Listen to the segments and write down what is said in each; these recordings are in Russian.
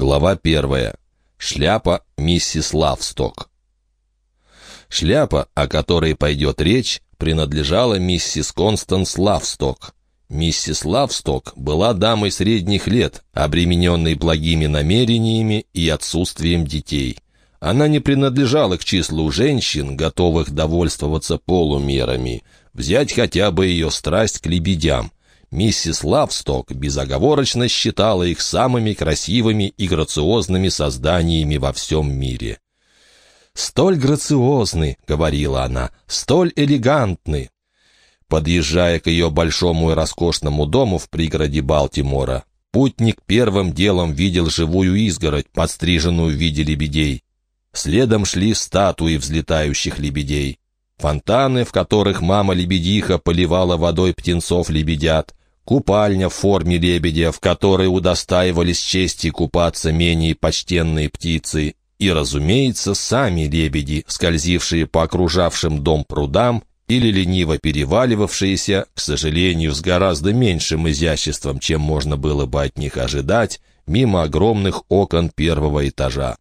Глава первая. Шляпа миссис Лавсток. Шляпа, о которой пойдет речь, принадлежала миссис Констанс Лавсток. Миссис Лавсток была дамой средних лет, обремененной благими намерениями и отсутствием детей. Она не принадлежала к числу женщин, готовых довольствоваться полумерами. Взять хотя бы ее страсть к лебедям. Миссис Лавсток безоговорочно считала их самыми красивыми и грациозными созданиями во всем мире. «Столь грациозны», — говорила она, — «столь элегантны». Подъезжая к ее большому и роскошному дому в пригороде Балтимора, путник первым делом видел живую изгородь, подстриженную в виде лебедей. Следом шли статуи взлетающих лебедей. Фонтаны, в которых мама-лебедиха поливала водой птенцов-лебедят, купальня в форме лебедя, в которой удостаивались чести купаться менее почтенные птицы, и, разумеется, сами лебеди, скользившие по окружавшим дом прудам или лениво переваливавшиеся, к сожалению, с гораздо меньшим изяществом, чем можно было бы от них ожидать, мимо огромных окон первого этажа.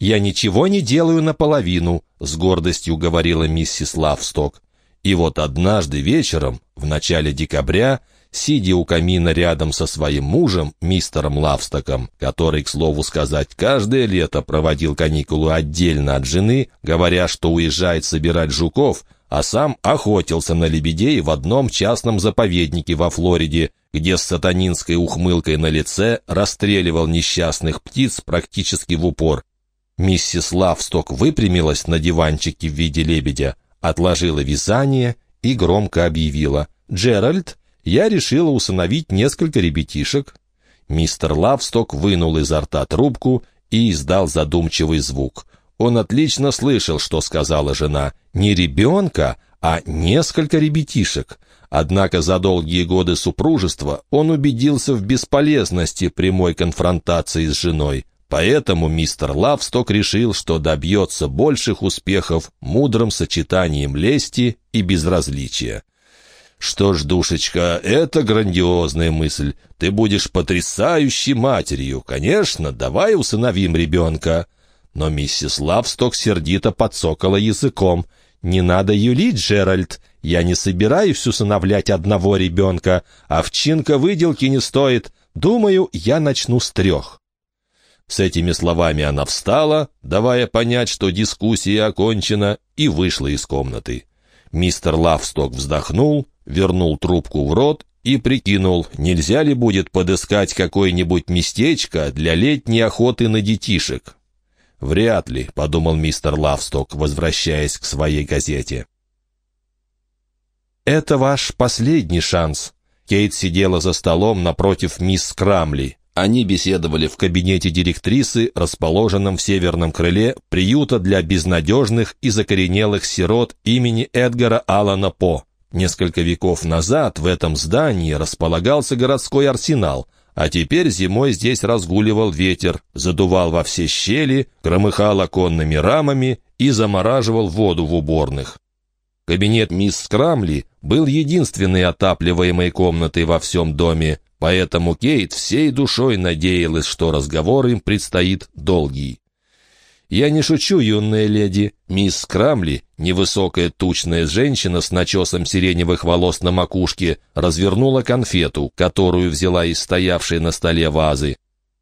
«Я ничего не делаю наполовину», — с гордостью говорила миссис Лавсток. И вот однажды вечером, в начале декабря, сидя у камина рядом со своим мужем, мистером Лавстоком, который, к слову сказать, каждое лето проводил каникулы отдельно от жены, говоря, что уезжает собирать жуков, а сам охотился на лебедей в одном частном заповеднике во Флориде, где с сатанинской ухмылкой на лице расстреливал несчастных птиц практически в упор. Миссис Лавсток выпрямилась на диванчике в виде лебедя, отложила вязание и громко объявила «Джеральд, я решила усыновить несколько ребятишек». Мистер Лавсток вынул изо рта трубку и издал задумчивый звук. Он отлично слышал, что сказала жена. Не ребенка, а несколько ребятишек. Однако за долгие годы супружества он убедился в бесполезности прямой конфронтации с женой. Поэтому мистер Лавсток решил, что добьется больших успехов мудрым сочетанием лести и безразличия. «Что ж, душечка, это грандиозная мысль. Ты будешь потрясающей матерью. Конечно, давай усыновим ребенка». Но миссис Лавсток сердито подсокала языком. «Не надо юлить, Джеральд. Я не собираюсь усыновлять одного ребенка. Овчинка выделки не стоит. Думаю, я начну с трех». С этими словами она встала, давая понять, что дискуссия окончена, и вышла из комнаты. Мистер Лавсток вздохнул, вернул трубку в рот и прикинул, нельзя ли будет подыскать какое-нибудь местечко для летней охоты на детишек. «Вряд ли», — подумал мистер Лавсток, возвращаясь к своей газете. «Это ваш последний шанс». Кейт сидела за столом напротив мисс Крамли. Они беседовали в кабинете директрисы, расположенном в северном крыле приюта для безнадежных и закоренелых сирот имени Эдгара Аллана По. Несколько веков назад в этом здании располагался городской арсенал, а теперь зимой здесь разгуливал ветер, задувал во все щели, громыхал оконными рамами и замораживал воду в уборных. Кабинет мисс Скрамли был единственной отапливаемой комнатой во всем доме, поэтому Кейт всей душой надеялась, что разговор им предстоит долгий. «Я не шучу, юная леди. Мисс Крамли, невысокая тучная женщина с начесом сиреневых волос на макушке, развернула конфету, которую взяла из стоявшей на столе вазы.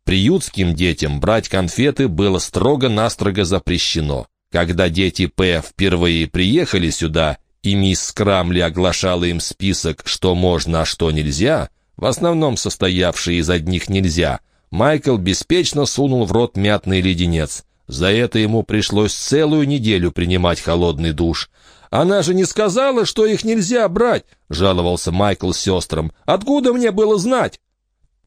Приютским детям брать конфеты было строго-настрого запрещено. Когда дети П. впервые приехали сюда, и мисс Крамли оглашала им список, что можно, а что нельзя, в основном состоявший из одних нельзя, Майкл беспечно сунул в рот мятный леденец. За это ему пришлось целую неделю принимать холодный душ. «Она же не сказала, что их нельзя брать!» — жаловался Майкл сестрам. «Откуда мне было знать?»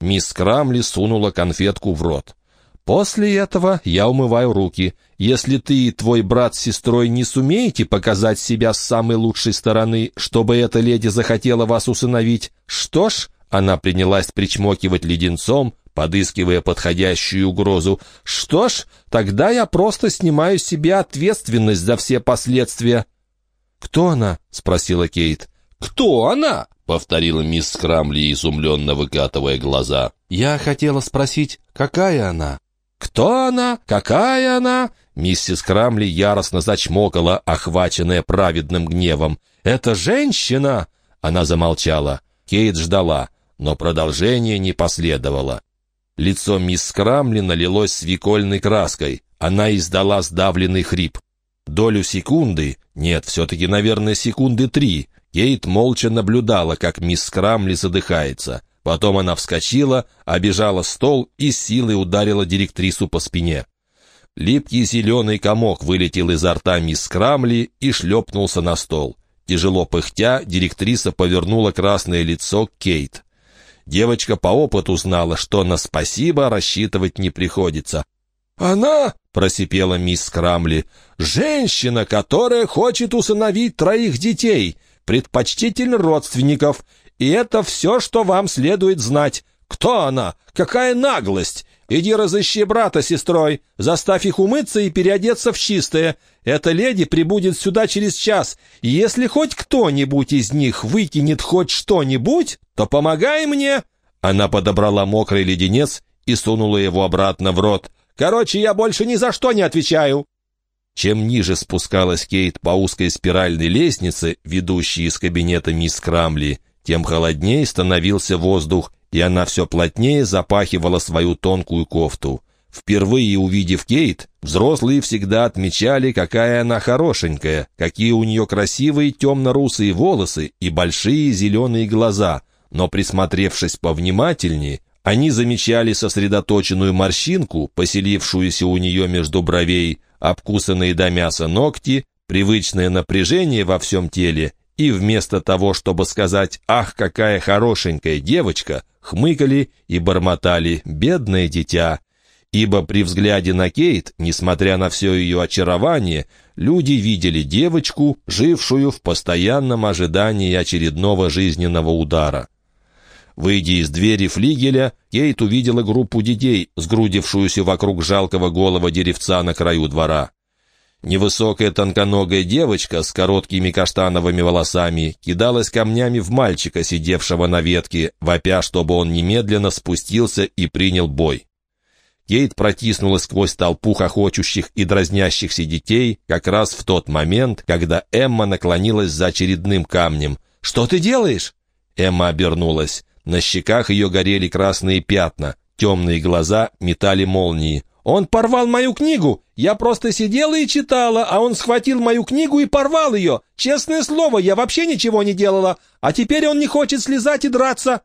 Мисс Крамли сунула конфетку в рот. «После этого я умываю руки. Если ты и твой брат с сестрой не сумеете показать себя с самой лучшей стороны, чтобы эта леди захотела вас усыновить, что ж...» Она принялась причмокивать леденцом, подыскивая подходящую угрозу. «Что ж, тогда я просто снимаю с себя ответственность за все последствия». «Кто она?» — спросила Кейт. «Кто она?» — повторила мисс Скрамли, изумленно выкатывая глаза. «Я хотела спросить, какая она?» «Кто она? Какая она?» Миссис Крамли яростно зачмокала, охваченная праведным гневом. «Это женщина!» Она замолчала. Кейт ждала, но продолжение не последовало. Лицо мисс Крамли налилось свекольной краской. Она издала сдавленный хрип. Долю секунды, нет, все-таки, наверное, секунды три, Кейт молча наблюдала, как мисс Крамли задыхается. Потом она вскочила, обежала стол и силой ударила директрису по спине. Липкий зеленый комок вылетел изо рта мисс Крамли и шлепнулся на стол. Тяжело пыхтя, директриса повернула красное лицо к Кейт. Девочка по опыту знала, что на спасибо рассчитывать не приходится. «Она, — просипела мисс Крамли, — женщина, которая хочет усыновить троих детей, предпочтительно родственников, и это все, что вам следует знать. Кто она? Какая наглость! Иди разыщи брата с сестрой, заставь их умыться и переодеться в чистое. Эта леди прибудет сюда через час, и если хоть кто-нибудь из них выкинет хоть что-нибудь, то помогай мне!» Она подобрала мокрый леденец и сунула его обратно в рот. «Короче, я больше ни за что не отвечаю!» Чем ниже спускалась Кейт по узкой спиральной лестнице, ведущей из кабинета мисс Крамли, тем холоднее становился воздух, и она все плотнее запахивала свою тонкую кофту. Впервые увидев Кейт, взрослые всегда отмечали, какая она хорошенькая, какие у нее красивые темно-русые волосы и большие зеленые глаза, но присмотревшись повнимательнее, они замечали сосредоточенную морщинку, поселившуюся у нее между бровей, обкусанные до мяса ногти, привычное напряжение во всем теле и вместо того, чтобы сказать «Ах, какая хорошенькая девочка!», хмыкали и бормотали «Бедное дитя!», ибо при взгляде на Кейт, несмотря на все ее очарование, люди видели девочку, жившую в постоянном ожидании очередного жизненного удара. Выйдя из двери флигеля, Кейт увидела группу детей, сгрудившуюся вокруг жалкого голого деревца на краю двора. Невысокая тонконогая девочка с короткими каштановыми волосами кидалась камнями в мальчика, сидевшего на ветке, вопя, чтобы он немедленно спустился и принял бой. Кейт протиснулась сквозь толпу хохочущих и дразнящихся детей как раз в тот момент, когда Эмма наклонилась за очередным камнем. «Что ты делаешь?» Эмма обернулась. На щеках ее горели красные пятна, темные глаза метали молнии. «Он порвал мою книгу! Я просто сидела и читала, а он схватил мою книгу и порвал ее! Честное слово, я вообще ничего не делала! А теперь он не хочет слезать и драться!»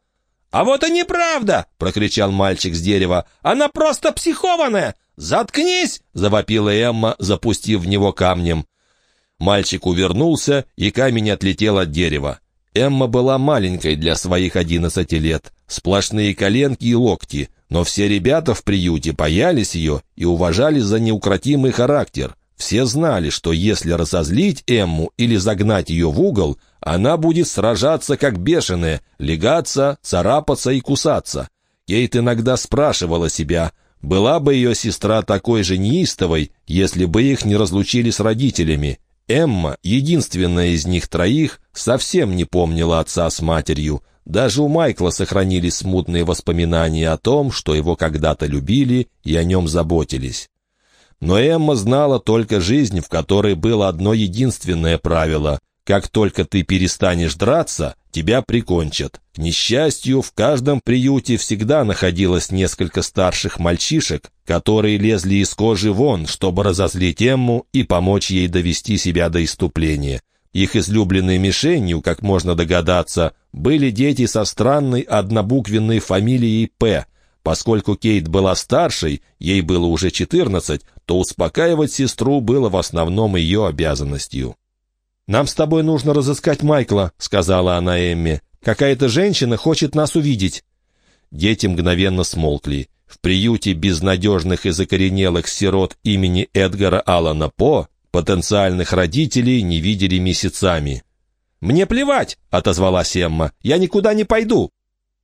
«А вот и неправда!» — прокричал мальчик с дерева. «Она просто психованная! Заткнись!» — завопила Эмма, запустив в него камнем. Мальчик увернулся, и камень отлетел от дерева. Эмма была маленькой для своих одиннадцати лет. Сплошные коленки и локти — но все ребята в приюте боялись ее и уважали за неукротимый характер. Все знали, что если разозлить Эмму или загнать ее в угол, она будет сражаться как бешеная, легаться, царапаться и кусаться. Кейт иногда спрашивала себя, была бы ее сестра такой же неистовой, если бы их не разлучили с родителями. Эмма, единственная из них троих, совсем не помнила отца с матерью, даже у Майкла сохранились смутные воспоминания о том, что его когда-то любили и о нем заботились. Но Эмма знала только жизнь, в которой было одно единственное правило. Как только ты перестанешь драться, тебя прикончат. К несчастью, в каждом приюте всегда находилось несколько старших мальчишек, которые лезли из кожи вон, чтобы разозлить Эмму и помочь ей довести себя до иступления. Их излюбленной мишенью, как можно догадаться, были дети со странной однобуквенной фамилией П. Поскольку Кейт была старшей, ей было уже 14, то успокаивать сестру было в основном ее обязанностью. «Нам с тобой нужно разыскать Майкла», — сказала она Эмме. «Какая-то женщина хочет нас увидеть». Дети мгновенно смолкли. В приюте безнадежных и закоренелых сирот имени Эдгара Аллана По Потенциальных родителей не видели месяцами. «Мне плевать!» — отозвалась Эмма. «Я никуда не пойду!»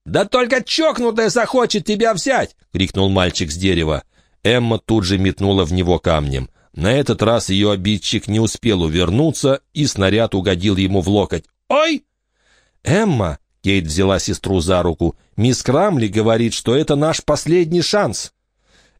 «Да только чокнутая захочет тебя взять!» — крикнул мальчик с дерева. Эмма тут же метнула в него камнем. На этот раз ее обидчик не успел увернуться, и снаряд угодил ему в локоть. «Ой!» «Эмма!» — Кейт взяла сестру за руку. «Мисс Крамли говорит, что это наш последний шанс!»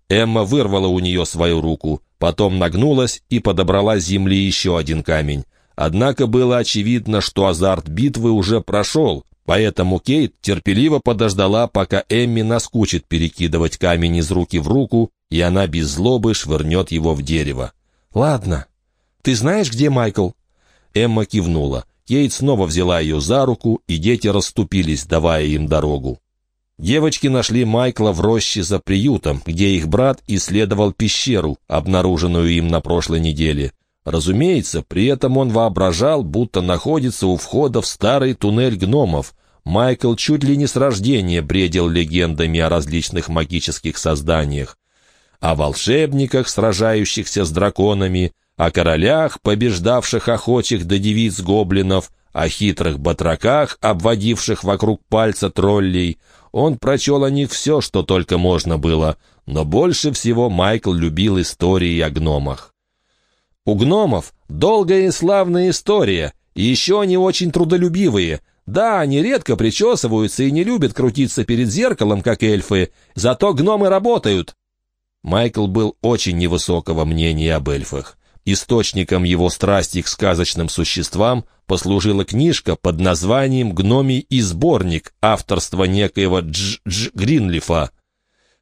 Эмма вырвала у нее свою руку, потом нагнулась и подобрала с земли еще один камень. Однако было очевидно, что азарт битвы уже прошел, поэтому Кейт терпеливо подождала, пока Эмми наскучит перекидывать камень из руки в руку, и она без злобы швырнет его в дерево. «Ладно. Ты знаешь, где Майкл?» Эмма кивнула. Кейт снова взяла ее за руку, и дети расступились, давая им дорогу. Девочки нашли Майкла в роще за приютом, где их брат исследовал пещеру, обнаруженную им на прошлой неделе. Разумеется, при этом он воображал, будто находится у входа в старый туннель гномов. Майкл чуть ли не с рождения бредил легендами о различных магических созданиях. О волшебниках, сражающихся с драконами, о королях, побеждавших охочих до девиц гоблинов, о хитрых батраках, обводивших вокруг пальца троллей. Он прочел о них все, что только можно было, но больше всего Майкл любил истории о гномах. У гномов долгая и славная история, и еще они очень трудолюбивые. Да, они редко причесываются и не любят крутиться перед зеркалом, как эльфы, зато гномы работают. Майкл был очень невысокого мнения об эльфах. Источником его страсти к сказочным существам послужила книжка под названием «Гномий и сборник» авторства некоего Дж. Дж. Гринлифа.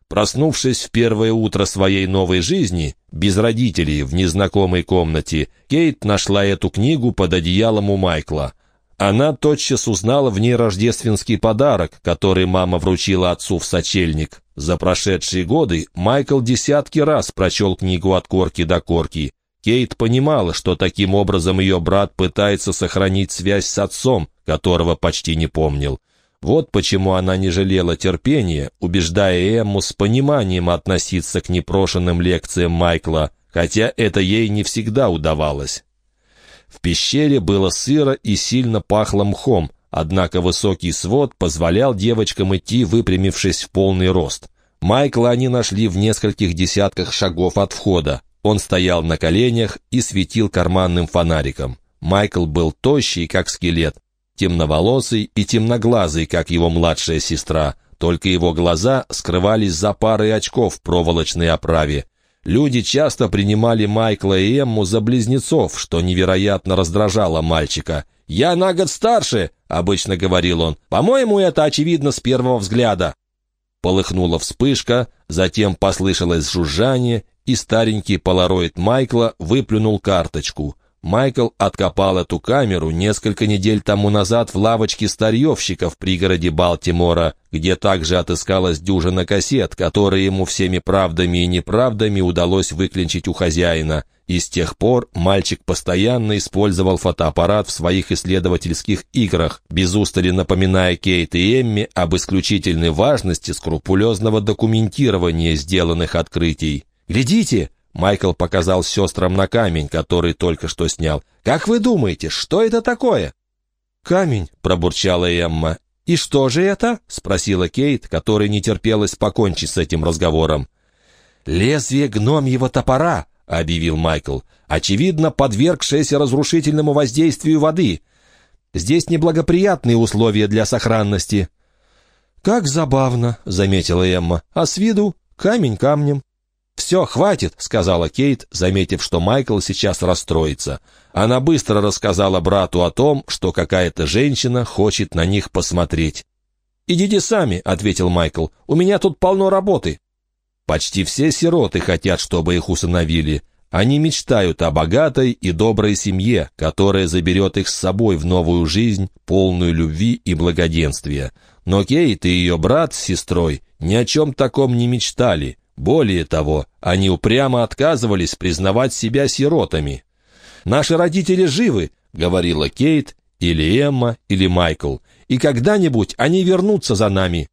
Проснувшись в первое утро своей новой жизни, без родителей, в незнакомой комнате, Кейт нашла эту книгу под одеялом у Майкла. Она тотчас узнала в ней рождественский подарок, который мама вручила отцу в сочельник. За прошедшие годы Майкл десятки раз прочел книгу от корки до корки. Кейт понимала, что таким образом ее брат пытается сохранить связь с отцом, которого почти не помнил. Вот почему она не жалела терпения, убеждая Эмму с пониманием относиться к непрошенным лекциям Майкла, хотя это ей не всегда удавалось. В пещере было сыро и сильно пахло мхом, однако высокий свод позволял девочкам идти, выпрямившись в полный рост. Майкла они нашли в нескольких десятках шагов от входа. Он стоял на коленях и светил карманным фонариком. Майкл был тощий, как скелет, темноволосый и темноглазый, как его младшая сестра, только его глаза скрывались за парой очков в проволочной оправе. Люди часто принимали Майкла и Эмму за близнецов, что невероятно раздражало мальчика. «Я на год старше», — обычно говорил он. «По-моему, это очевидно с первого взгляда». Полыхнула вспышка, затем послышалось жужжание, и старенький полароид Майкла выплюнул карточку. Майкл откопал эту камеру несколько недель тому назад в лавочке старьевщика в пригороде Балтимора, где также отыскалась дюжина кассет, которые ему всеми правдами и неправдами удалось выклинчить у хозяина. И с тех пор мальчик постоянно использовал фотоаппарат в своих исследовательских играх, без устали напоминая Кейт и Эмми об исключительной важности скрупулезного документирования сделанных открытий. «Глядите!» Майкл показал сестрам на камень, который только что снял. «Как вы думаете, что это такое?» «Камень», — пробурчала Эмма. «И что же это?» — спросила Кейт, которой не терпелось покончить с этим разговором. «Лезвие гномьего топора», — объявил Майкл, очевидно, подвергшееся разрушительному воздействию воды. «Здесь неблагоприятные условия для сохранности». «Как забавно», — заметила Эмма, — «а с виду камень камнем». «Все, хватит», — сказала Кейт, заметив, что Майкл сейчас расстроится. Она быстро рассказала брату о том, что какая-то женщина хочет на них посмотреть. «Идите сами», — ответил Майкл, — «у меня тут полно работы». Почти все сироты хотят, чтобы их усыновили. Они мечтают о богатой и доброй семье, которая заберет их с собой в новую жизнь, полную любви и благоденствия. Но Кейт и ее брат с сестрой ни о чем таком не мечтали. Более того, они упрямо отказывались признавать себя сиротами. «Наши родители живы», — говорила Кейт, или Эмма, или Майкл, «и когда-нибудь они вернутся за нами».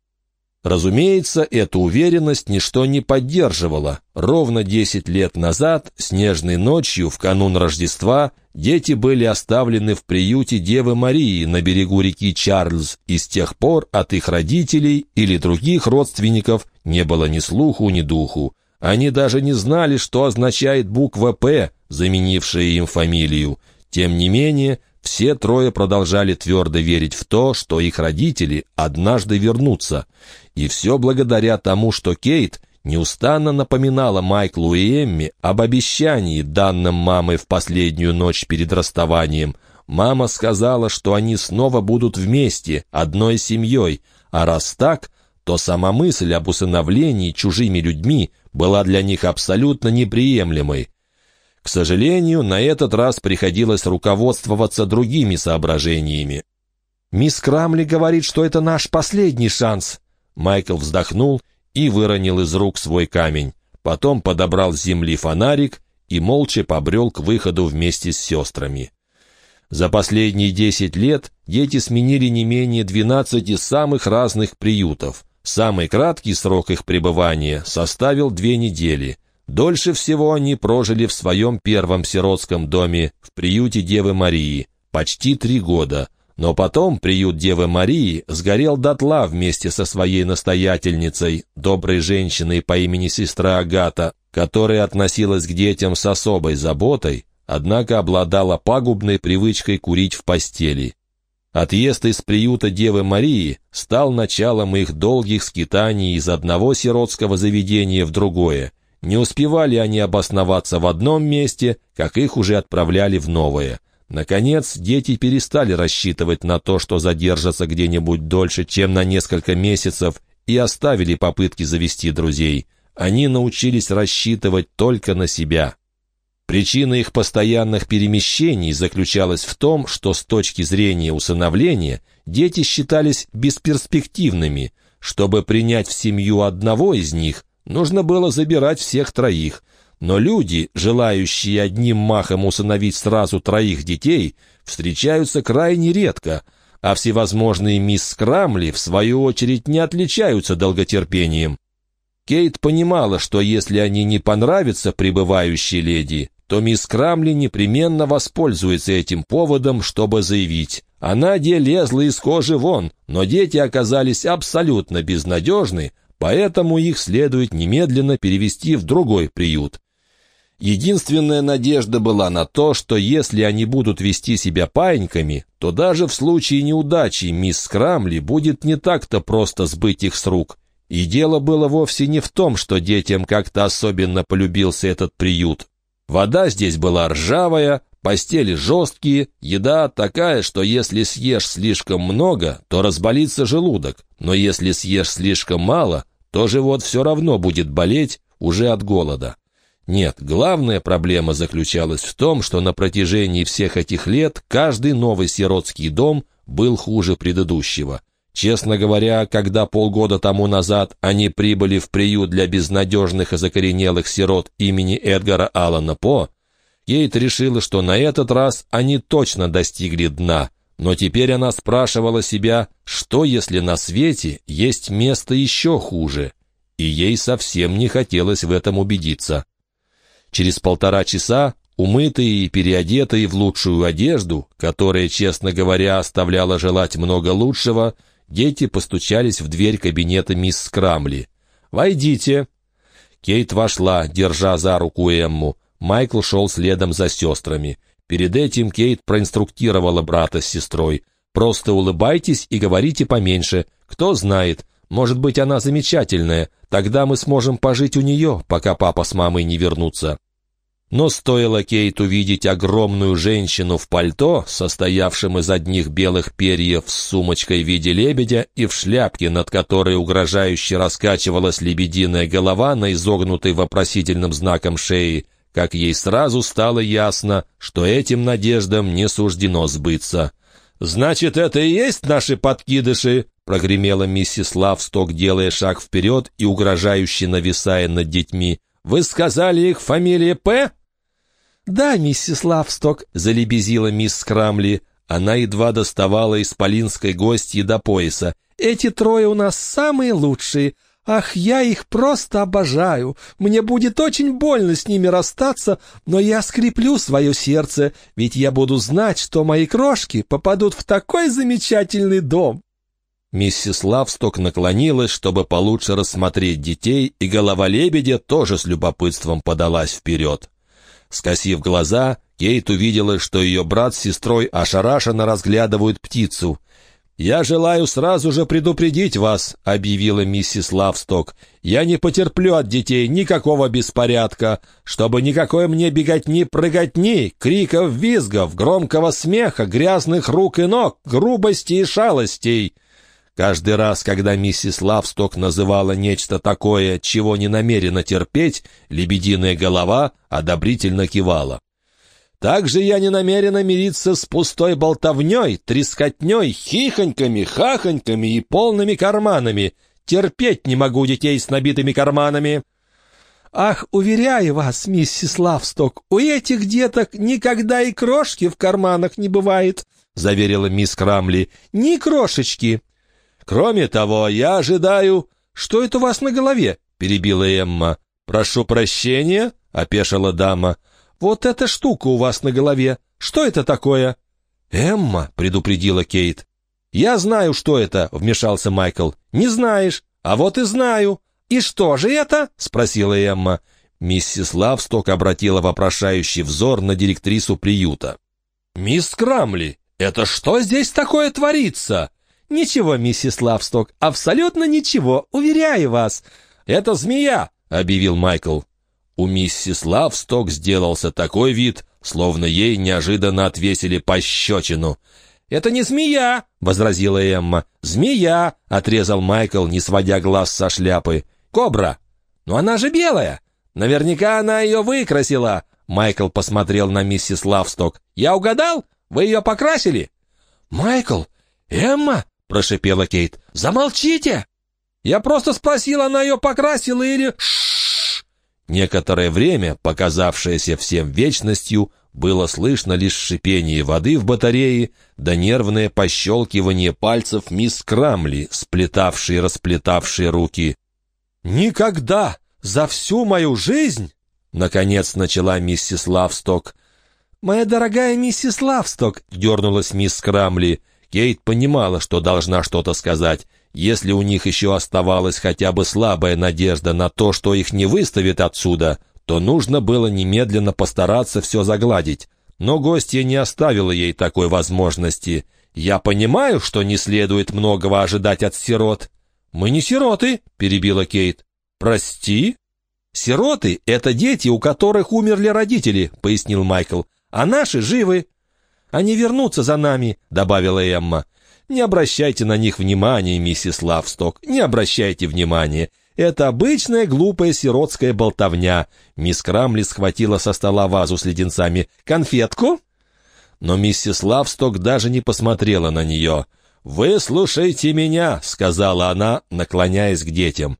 Разумеется, эту уверенность ничто не поддерживало. Ровно десять лет назад, снежной ночью, в канун Рождества, дети были оставлены в приюте Девы Марии на берегу реки Чарльз, и с тех пор от их родителей или других родственников не было ни слуху, ни духу. Они даже не знали, что означает буква «П», заменившая им фамилию. Тем не менее, Все трое продолжали твердо верить в то, что их родители однажды вернутся. И все благодаря тому, что Кейт неустанно напоминала Майклу и Эмми об обещании, данном мамой в последнюю ночь перед расставанием. Мама сказала, что они снова будут вместе, одной семьей, а раз так, то сама мысль об усыновлении чужими людьми была для них абсолютно неприемлемой. К сожалению, на этот раз приходилось руководствоваться другими соображениями. «Мисс Крамли говорит, что это наш последний шанс». Майкл вздохнул и выронил из рук свой камень. Потом подобрал с земли фонарик и молча побрел к выходу вместе с сестрами. За последние десять лет дети сменили не менее двенадцати самых разных приютов. Самый краткий срок их пребывания составил две недели — Дольше всего они прожили в своем первом сиротском доме в приюте Девы Марии, почти три года. Но потом приют Девы Марии сгорел дотла вместе со своей настоятельницей, доброй женщиной по имени сестра Агата, которая относилась к детям с особой заботой, однако обладала пагубной привычкой курить в постели. Отъезд из приюта Девы Марии стал началом их долгих скитаний из одного сиротского заведения в другое, не успевали они обосноваться в одном месте, как их уже отправляли в новое. Наконец, дети перестали рассчитывать на то, что задержатся где-нибудь дольше, чем на несколько месяцев, и оставили попытки завести друзей. Они научились рассчитывать только на себя. Причина их постоянных перемещений заключалась в том, что с точки зрения усыновления дети считались бесперспективными. Чтобы принять в семью одного из них, Нужно было забирать всех троих. Но люди, желающие одним махом усыновить сразу троих детей, встречаются крайне редко, а всевозможные мисс Крамли, в свою очередь, не отличаются долготерпением. Кейт понимала, что если они не понравятся прибывающей леди, то мисс Крамли непременно воспользуется этим поводом, чтобы заявить. Она де лезла из кожи вон, но дети оказались абсолютно безнадежны, поэтому их следует немедленно перевести в другой приют. Единственная надежда была на то, что если они будут вести себя паиньками, то даже в случае неудачи мисс Крамли будет не так-то просто сбыть их с рук. И дело было вовсе не в том, что детям как-то особенно полюбился этот приют. Вода здесь была ржавая, постели жесткие, еда такая, что если съешь слишком много, то разболится желудок, но если съешь слишком мало, то живот все равно будет болеть уже от голода. Нет, главная проблема заключалась в том, что на протяжении всех этих лет каждый новый сиротский дом был хуже предыдущего. Честно говоря, когда полгода тому назад они прибыли в приют для безнадежных и закоренелых сирот имени Эдгара Аллана По, Кейт решила, что на этот раз они точно достигли дна, но теперь она спрашивала себя, что если на свете есть место еще хуже, и ей совсем не хотелось в этом убедиться. Через полтора часа, умытые и переодетые в лучшую одежду, которая, честно говоря, оставляла желать много лучшего, дети постучались в дверь кабинета мисс Скрамли. «Войдите!» Кейт вошла, держа за руку Эмму. Майкл шел следом за сестрами. Перед этим Кейт проинструктировала брата с сестрой. «Просто улыбайтесь и говорите поменьше. Кто знает, может быть, она замечательная. Тогда мы сможем пожить у нее, пока папа с мамой не вернутся». Но стоило Кейт увидеть огромную женщину в пальто, состоявшем из одних белых перьев с сумочкой в виде лебедя и в шляпке, над которой угрожающе раскачивалась лебединая голова на изогнутой вопросительным знаком шеи, как ей сразу стало ясно, что этим надеждам не суждено сбыться. «Значит, это и есть наши подкидыши?» — прогремела миссис Лавсток, делая шаг вперед и угрожающе нависая над детьми. «Вы сказали их фамилия П?» «Да, миссис Лавсток», — залебезила мисс Скрамли. Она едва доставала исполинской гостьи до пояса. «Эти трое у нас самые лучшие. Ах, я их просто обожаю. Мне будет очень больно с ними расстаться, но я скреплю свое сердце, ведь я буду знать, что мои крошки попадут в такой замечательный дом». Миссис Лавсток наклонилась, чтобы получше рассмотреть детей, и голова лебедя тоже с любопытством подалась вперед. Скосив глаза, Кейт увидела, что ее брат с сестрой ошарашенно разглядывают птицу. «Я желаю сразу же предупредить вас», — объявила миссис Лавсток. «Я не потерплю от детей никакого беспорядка, чтобы никакой мне беготни прыготни, криков визгов, громкого смеха, грязных рук и ног, грубости и шалостей». Каждый раз, когда миссис Лавсток называла нечто такое, чего не намерена терпеть, лебединая голова одобрительно кивала. Также я не намерена мириться с пустой болтовней, трескотней, хихоньками, хахоньками и полными карманами. Терпеть не могу детей с набитыми карманами. «Ах, уверяю вас, миссис Лавсток, у этих деток никогда и крошки в карманах не бывает», — заверила мисс Крамли. «Ни крошечки». «Кроме того, я ожидаю...» «Что это у вас на голове?» — перебила Эмма. «Прошу прощения», — опешила дама. «Вот эта штука у вас на голове. Что это такое?» «Эмма», — предупредила Кейт. «Я знаю, что это», — вмешался Майкл. «Не знаешь? А вот и знаю». «И что же это?» — спросила Эмма. Миссис Лавсток обратила вопрошающий взор на директрису приюта. «Мисс Крамли, это что здесь такое творится?» «Ничего, миссис Лавсток, абсолютно ничего, уверяю вас». «Это змея», — объявил Майкл. У миссис Лавсток сделался такой вид, словно ей неожиданно отвесили пощечину. «Это не змея!» — возразила Эмма. «Змея!» — отрезал Майкл, не сводя глаз со шляпы. «Кобра!» «Но она же белая!» «Наверняка она ее выкрасила!» Майкл посмотрел на миссис Лавсток. «Я угадал? Вы ее покрасили?» «Майкл! Эмма!» — прошипела Кейт. «Замолчите!» «Я просто спросил, она ее покрасила или...» Некоторое время, показавшееся всем вечностью, было слышно лишь шипение воды в батарее да нервное пощелкивание пальцев мисс Крамли, сплетавшей и расплетавшей руки. «Никогда! За всю мою жизнь!» — наконец начала миссис Лавсток. «Моя дорогая миссис Лавсток!» — дернулась мисс Крамли. Кейт понимала, что должна что-то сказать. Если у них еще оставалась хотя бы слабая надежда на то, что их не выставят отсюда, то нужно было немедленно постараться все загладить. Но гостья не оставила ей такой возможности. «Я понимаю, что не следует многого ожидать от сирот». «Мы не сироты», — перебила Кейт. «Прости?» «Сироты — это дети, у которых умерли родители», — пояснил Майкл. «А наши живы». «Они вернутся за нами», — добавила Эмма. Не обращайте на них внимания, миссис Лавсток, не обращайте внимания. Это обычная глупая сиротская болтовня. Мисс Крамли схватила со стола вазу с леденцами. «Конфетку?» Но миссис Лавсток даже не посмотрела на нее. «Вы слушайте меня», — сказала она, наклоняясь к детям.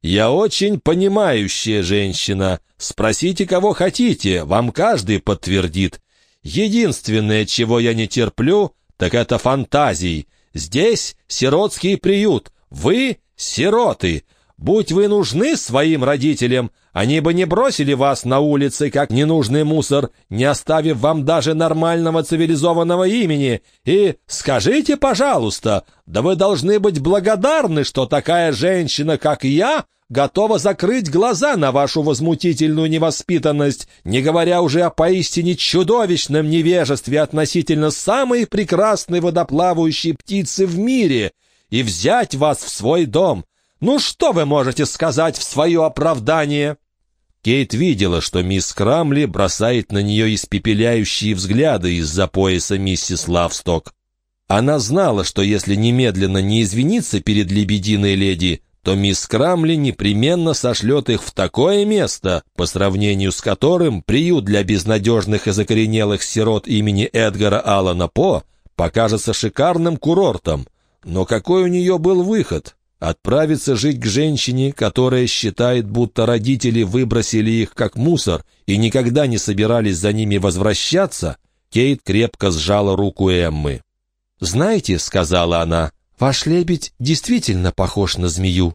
«Я очень понимающая женщина. Спросите, кого хотите, вам каждый подтвердит. Единственное, чего я не терплю, так это фантазии. Здесь сиротский приют, вы — сироты. Будь вы нужны своим родителям, они бы не бросили вас на улице, как ненужный мусор, не оставив вам даже нормального цивилизованного имени. И скажите, пожалуйста, да вы должны быть благодарны, что такая женщина, как я, готова закрыть глаза на вашу возмутительную невоспитанность, не говоря уже о поистине чудовищном невежестве относительно самой прекрасной водоплавающей птицы в мире, и взять вас в свой дом. Ну что вы можете сказать в свое оправдание?» Кейт видела, что мисс Крамли бросает на нее испепеляющие взгляды из-за пояса миссис Лавсток. Она знала, что если немедленно не извиниться перед лебединой леди, то мисс Крамли непременно сошлет их в такое место, по сравнению с которым приют для безнадежных и закоренелых сирот имени Эдгара Аллана По покажется шикарным курортом. Но какой у нее был выход? Отправиться жить к женщине, которая считает, будто родители выбросили их как мусор и никогда не собирались за ними возвращаться? Кейт крепко сжала руку Эммы. «Знаете», — сказала она, Ваш лебедь действительно похож на змею.